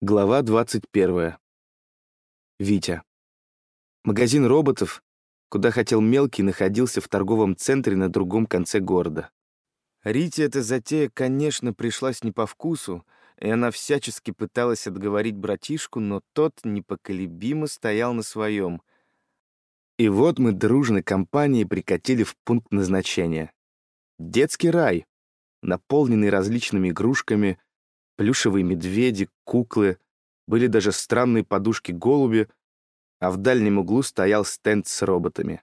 Глава 21. Витя. Магазин роботов, куда хотел мелкий, находился в торговом центре на другом конце города. Рите эта затея, конечно, пришлась не по вкусу, и она всячески пыталась отговорить братишку, но тот непоколебимо стоял на своем. И вот мы дружной компанией прикатили в пункт назначения. Детский рай, наполненный различными игрушками — плюшевые медведи, куклы, были даже странные подушки-голуби, а в дальнем углу стоял стенд с роботами.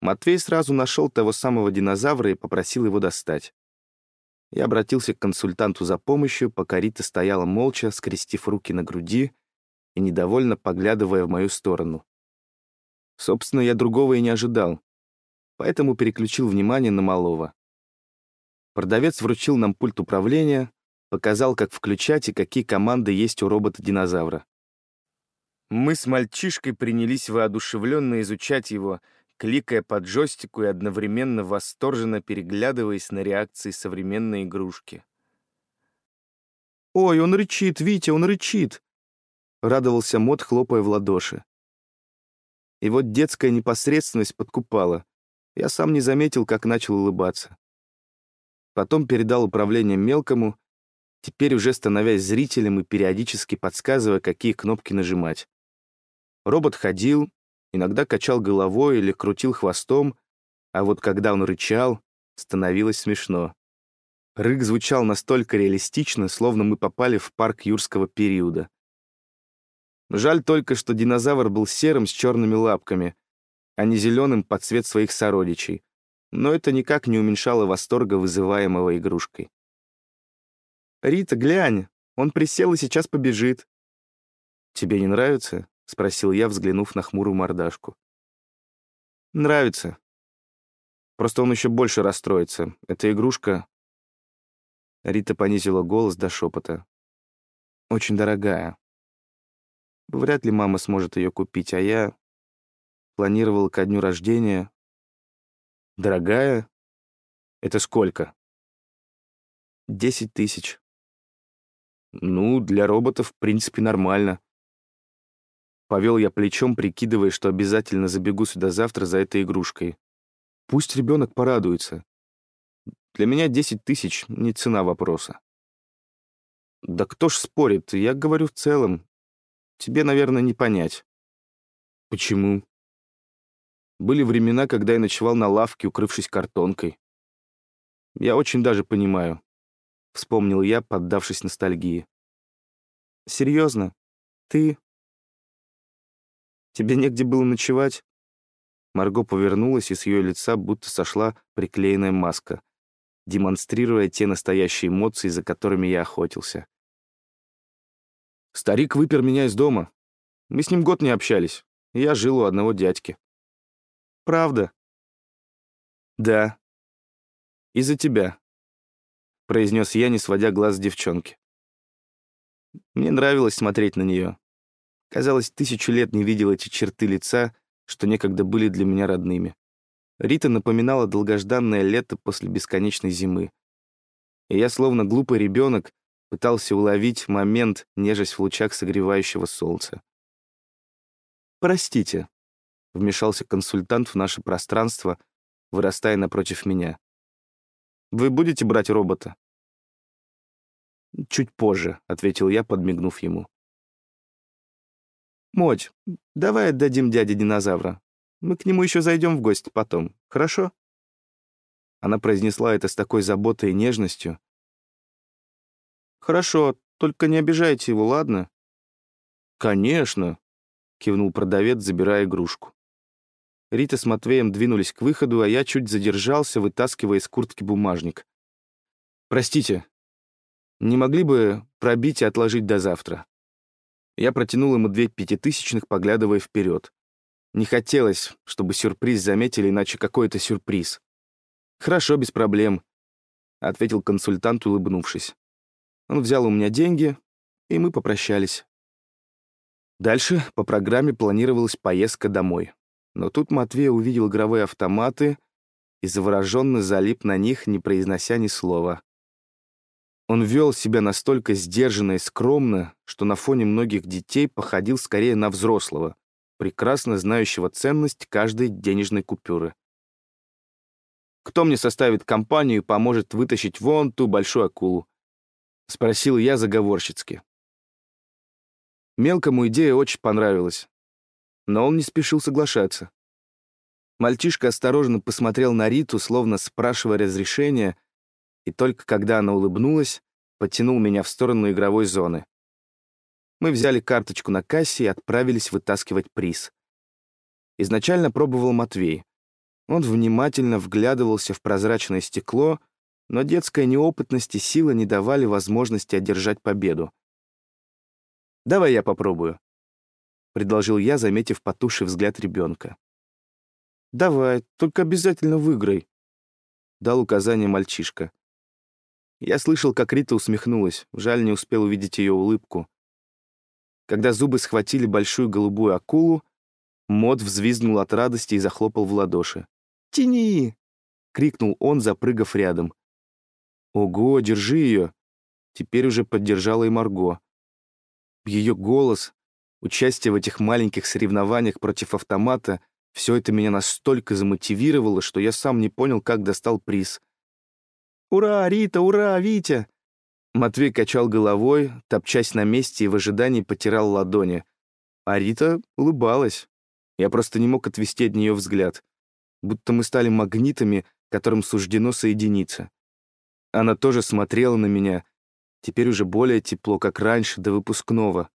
Матвей сразу нашел того самого динозавра и попросил его достать. Я обратился к консультанту за помощью, пока Рита стояла молча, скрестив руки на груди и недовольно поглядывая в мою сторону. Собственно, я другого и не ожидал, поэтому переключил внимание на малого. Продавец вручил нам пульт управления, показал, как включать и какие команды есть у робота-динозавра. Мы с мальчишкой принялись воодушевленно изучать его, кликая по джойстику и одновременно восторженно переглядываясь на реакции современной игрушки. «Ой, он рычит, Витя, он рычит!» — радовался Мот, хлопая в ладоши. И вот детская непосредственность подкупала. Я сам не заметил, как начал улыбаться. Потом передал управление мелкому, теперь уже становясь зрителем и периодически подсказывая, какие кнопки нажимать. Робот ходил, иногда качал головой или крутил хвостом, а вот когда он рычал, становилось смешно. Рык звучал настолько реалистично, словно мы попали в парк юрского периода. Жаль только, что динозавр был серым с черными лапками, а не зеленым под цвет своих сородичей, но это никак не уменьшало восторга, вызываемого игрушкой. «Рита, глянь, он присел и сейчас побежит». «Тебе не нравится?» — спросил я, взглянув на хмурую мордашку. «Нравится. Просто он еще больше расстроится. Эта игрушка...» Рита понизила голос до шепота. «Очень дорогая. Вряд ли мама сможет ее купить, а я планировал ко дню рождения. Дорогая? Это сколько? Десять тысяч. Ну, для роботов, в принципе, нормально. Повел я плечом, прикидывая, что обязательно забегу сюда завтра за этой игрушкой. Пусть ребенок порадуется. Для меня 10 тысяч — не цена вопроса. Да кто ж спорит, я говорю в целом. Тебе, наверное, не понять. Почему? Были времена, когда я ночевал на лавке, укрывшись картонкой. Я очень даже понимаю. — вспомнил я, поддавшись ностальгии. «Серьезно? Ты? Тебе негде было ночевать?» Марго повернулась, и с ее лица будто сошла приклеенная маска, демонстрируя те настоящие эмоции, за которыми я охотился. «Старик выпер меня из дома. Мы с ним год не общались. Я жил у одного дядьки». «Правда?» «Да. Из-за тебя», — произнес я, не сводя глаз с девчонки. Мне нравилось смотреть на нее. Казалось, тысячу лет не видел эти черты лица, что некогда были для меня родными. Рита напоминала долгожданное лето после бесконечной зимы. И я, словно глупый ребенок, пытался уловить момент, нежесть в лучах согревающего солнца. «Простите», — вмешался консультант в наше пространство, вырастая напротив меня. Вы будете брать робота?» «Чуть позже», — ответил я, подмигнув ему. «Моть, давай отдадим дяде динозавра. Мы к нему еще зайдем в гости потом, хорошо?» Она произнесла это с такой заботой и нежностью. «Хорошо, только не обижайте его, ладно?» «Конечно», — кивнул продавец, забирая игрушку. Рита с Матвеем двинулись к выходу, а я чуть задержался, вытаскивая из куртки бумажник. «Простите, не могли бы пробить и отложить до завтра?» Я протянул ему две пятитысячных, поглядывая вперед. Не хотелось, чтобы сюрприз заметили, иначе какой это сюрприз. «Хорошо, без проблем», — ответил консультант, улыбнувшись. Он взял у меня деньги, и мы попрощались. Дальше по программе планировалась поездка домой. Но тут Матвей увидел игровые автоматы и завороженно залип на них, не произнося ни слова. Он вел себя настолько сдержанно и скромно, что на фоне многих детей походил скорее на взрослого, прекрасно знающего ценность каждой денежной купюры. «Кто мне составит компанию и поможет вытащить вон ту большую акулу?» — спросил я заговорщицки. Мелкому идея очень понравилась, но он не спешил соглашаться. Мальчишка осторожно посмотрел на Риту, словно спрашивая разрешения, и только когда она улыбнулась, подтянул меня в сторону игровой зоны. Мы взяли карточку на кассе и отправились вытаскивать приз. Изначально пробовал Матвей. Он внимательно вглядывался в прозрачное стекло, но детская неопытность и сила не давали возможности одержать победу. «Давай я попробую», — предложил я, заметив потухший взгляд ребенка. «Давай, только обязательно выиграй», — дал указание мальчишка. Я слышал, как Рита усмехнулась, жаль, не успел увидеть ее улыбку. Когда зубы схватили большую голубую акулу, Мод взвизгнул от радости и захлопал в ладоши. «Тяни!» — крикнул он, запрыгав рядом. «Ого, держи ее!» Теперь уже поддержала и Марго. Ее голос, участие в этих маленьких соревнованиях против автомата — все это меня настолько замотивировало, что я сам не понял, как достал приз. «Ура, Рита, ура, Витя!» Матвей качал головой, топчась на месте и в ожидании потирал ладони. А Рита улыбалась. Я просто не мог отвести от нее взгляд. Будто мы стали магнитами, которым суждено соединиться. Она тоже смотрела на меня, теперь уже более тепло, как раньше, до выпускного.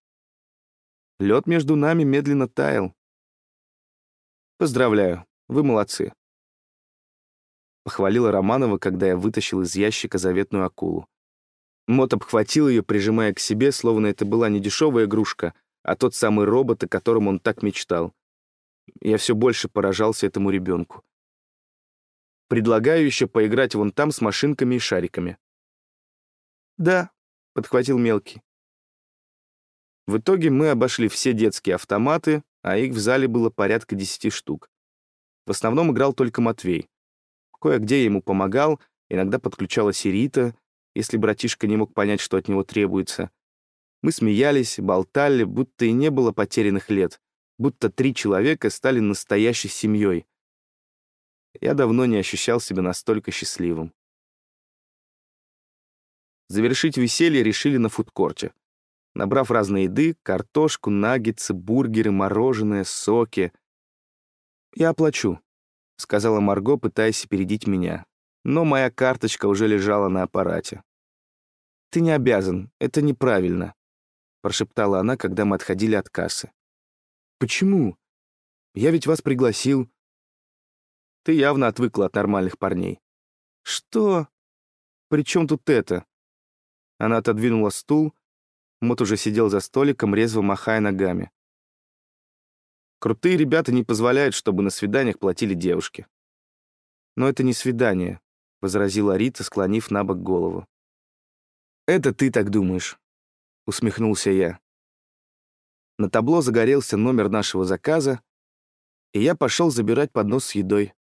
Лед между нами медленно таял. «Поздравляю, вы молодцы», — похвалила Романова, когда я вытащил из ящика заветную акулу. Мот обхватил ее, прижимая к себе, словно это была не дешевая игрушка, а тот самый робот, о котором он так мечтал. Я все больше поражался этому ребенку. Предлагаю еще поиграть вон там с машинками и шариками. «Да», — подхватил мелкий. В итоге мы обошли все детские автоматы, а их в зале было порядка десяти штук. В основном играл только Матвей. Кое-где ему помогал, иногда подключалась и если братишка не мог понять, что от него требуется. Мы смеялись, болтали, будто и не было потерянных лет, будто три человека стали настоящей семьей. Я давно не ощущал себя настолько счастливым. Завершить веселье решили на фудкорте набрав разной еды, картошку, наггетсы, бургеры, мороженое, соки. «Я оплачу», — сказала Марго, пытаясь опередить меня. Но моя карточка уже лежала на аппарате. «Ты не обязан, это неправильно», — прошептала она, когда мы отходили от кассы. «Почему? Я ведь вас пригласил». «Ты явно отвыкла от нормальных парней». «Что? При чем тут это?» Она отодвинула стул, Мот уже сидел за столиком, резво махая ногами. Крутые ребята не позволяют, чтобы на свиданиях платили девушки. «Но это не свидание», — возразила Рита, склонив на бок голову. «Это ты так думаешь», — усмехнулся я. На табло загорелся номер нашего заказа, и я пошел забирать поднос с едой.